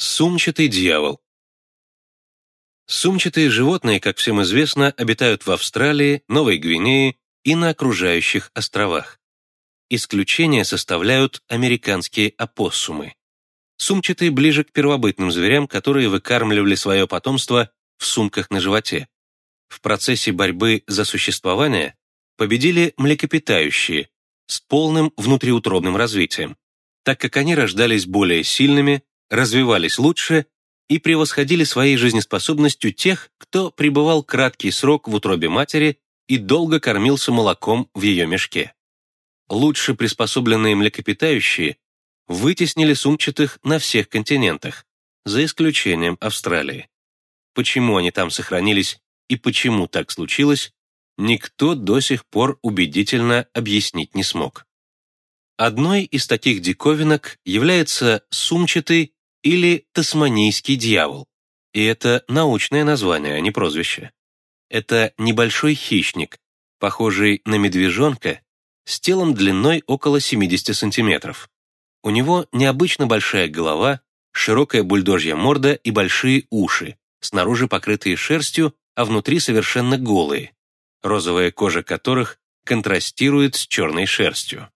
Сумчатый дьявол. Сумчатые животные, как всем известно, обитают в Австралии, Новой Гвинее и на окружающих островах. Исключение составляют американские опоссумы. Сумчатые ближе к первобытным зверям, которые выкармливали свое потомство в сумках на животе. В процессе борьбы за существование победили млекопитающие с полным внутриутробным развитием, так как они рождались более сильными, развивались лучше и превосходили своей жизнеспособностью тех, кто пребывал краткий срок в утробе матери и долго кормился молоком в ее мешке. Лучше приспособленные млекопитающие вытеснили сумчатых на всех континентах, за исключением Австралии. Почему они там сохранились и почему так случилось, никто до сих пор убедительно объяснить не смог. Одной из таких диковинок является сумчатый или тасманийский дьявол. И это научное название, а не прозвище. Это небольшой хищник, похожий на медвежонка, с телом длиной около 70 сантиметров. У него необычно большая голова, широкая бульдожья морда и большие уши, снаружи покрытые шерстью, а внутри совершенно голые, розовая кожа которых контрастирует с черной шерстью.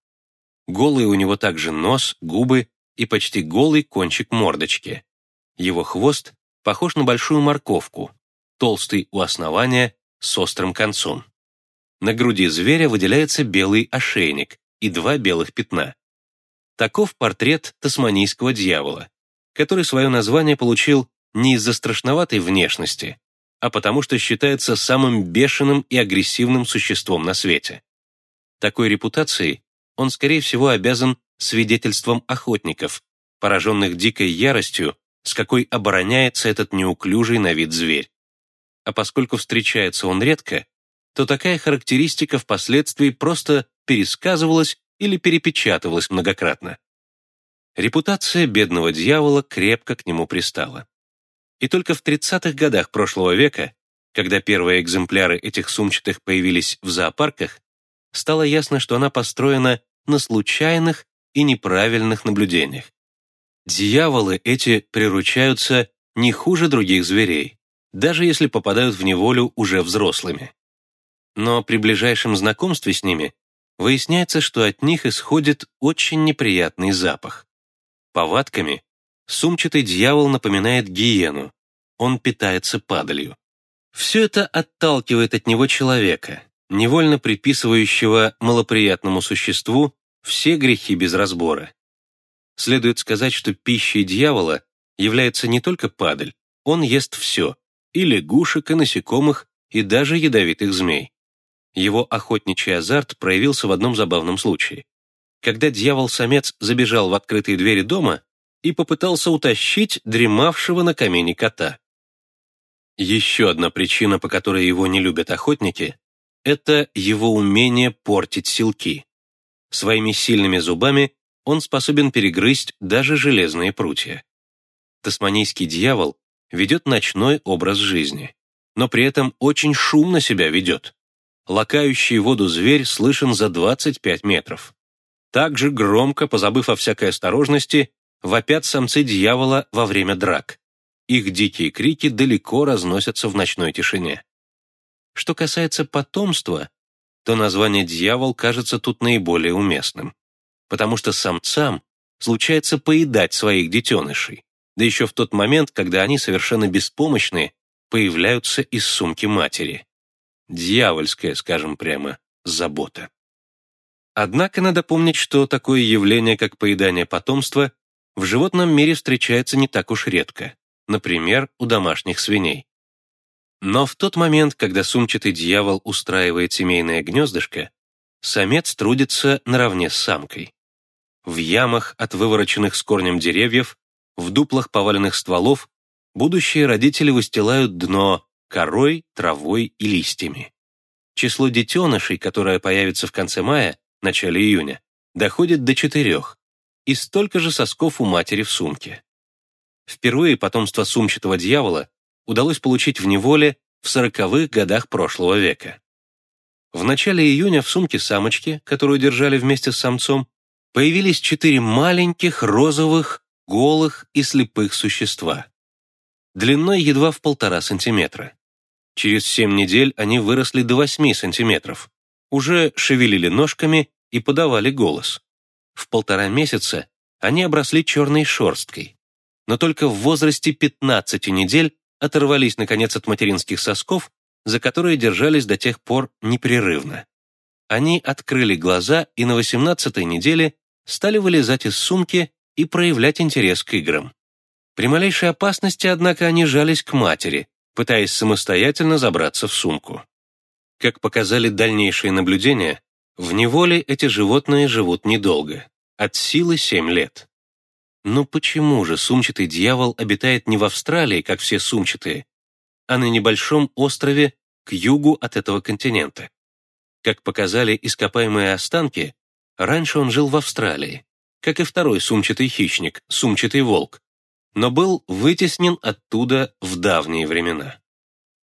Голый у него также нос, губы и почти голый кончик мордочки. Его хвост похож на большую морковку, толстый у основания, с острым концом. На груди зверя выделяется белый ошейник и два белых пятна. Таков портрет тасманийского дьявола, который свое название получил не из-за страшноватой внешности, а потому что считается самым бешеным и агрессивным существом на свете. Такой репутацией он, скорее всего, обязан свидетельством охотников, пораженных дикой яростью, с какой обороняется этот неуклюжий на вид зверь. А поскольку встречается он редко, то такая характеристика впоследствии просто пересказывалась или перепечатывалась многократно. Репутация бедного дьявола крепко к нему пристала. И только в 30-х годах прошлого века, когда первые экземпляры этих сумчатых появились в зоопарках, стало ясно, что она построена на случайных и неправильных наблюдениях. Дьяволы эти приручаются не хуже других зверей, даже если попадают в неволю уже взрослыми. Но при ближайшем знакомстве с ними выясняется, что от них исходит очень неприятный запах. Повадками сумчатый дьявол напоминает гиену, он питается падалью. Все это отталкивает от него человека, невольно приписывающего малоприятному существу все грехи без разбора. Следует сказать, что пищей дьявола является не только падаль, он ест все, и лягушек, и насекомых, и даже ядовитых змей. Его охотничий азарт проявился в одном забавном случае. Когда дьявол-самец забежал в открытые двери дома и попытался утащить дремавшего на камине кота. Еще одна причина, по которой его не любят охотники, это его умение портить силки. Своими сильными зубами он способен перегрызть даже железные прутья. Тасманийский дьявол ведет ночной образ жизни, но при этом очень шумно себя ведет. Лакающий воду зверь слышен за 25 метров. Также громко, позабыв о всякой осторожности, вопят самцы дьявола во время драк. Их дикие крики далеко разносятся в ночной тишине. Что касается потомства, то название «дьявол» кажется тут наиболее уместным, потому что самцам случается поедать своих детенышей, да еще в тот момент, когда они совершенно беспомощные, появляются из сумки матери. Дьявольская, скажем прямо, забота. Однако надо помнить, что такое явление, как поедание потомства, в животном мире встречается не так уж редко, например, у домашних свиней. Но в тот момент, когда сумчатый дьявол устраивает семейное гнездышко, самец трудится наравне с самкой. В ямах от вывороченных с корнем деревьев, в дуплах поваленных стволов будущие родители выстилают дно корой, травой и листьями. Число детенышей, которое появится в конце мая, начале июня, доходит до четырех, и столько же сосков у матери в сумке. Впервые потомство сумчатого дьявола удалось получить в неволе в сороковых годах прошлого века. В начале июня в сумке самочки, которую держали вместе с самцом, появились четыре маленьких розовых голых и слепых существа. Длиной едва в полтора сантиметра. Через семь недель они выросли до восьми сантиметров, уже шевелили ножками и подавали голос. В полтора месяца они обросли черной шерсткой, но только в возрасте 15 недель оторвались, наконец, от материнских сосков, за которые держались до тех пор непрерывно. Они открыли глаза и на 18-й неделе стали вылезать из сумки и проявлять интерес к играм. При малейшей опасности, однако, они жались к матери, пытаясь самостоятельно забраться в сумку. Как показали дальнейшие наблюдения, в неволе эти животные живут недолго, от силы 7 лет. Но почему же сумчатый дьявол обитает не в Австралии, как все сумчатые, а на небольшом острове к югу от этого континента? Как показали ископаемые останки, раньше он жил в Австралии, как и второй сумчатый хищник, сумчатый волк, но был вытеснен оттуда в давние времена.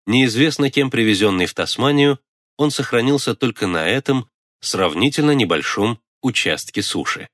Неизвестно кем привезенный в Тасманию, он сохранился только на этом сравнительно небольшом участке суши.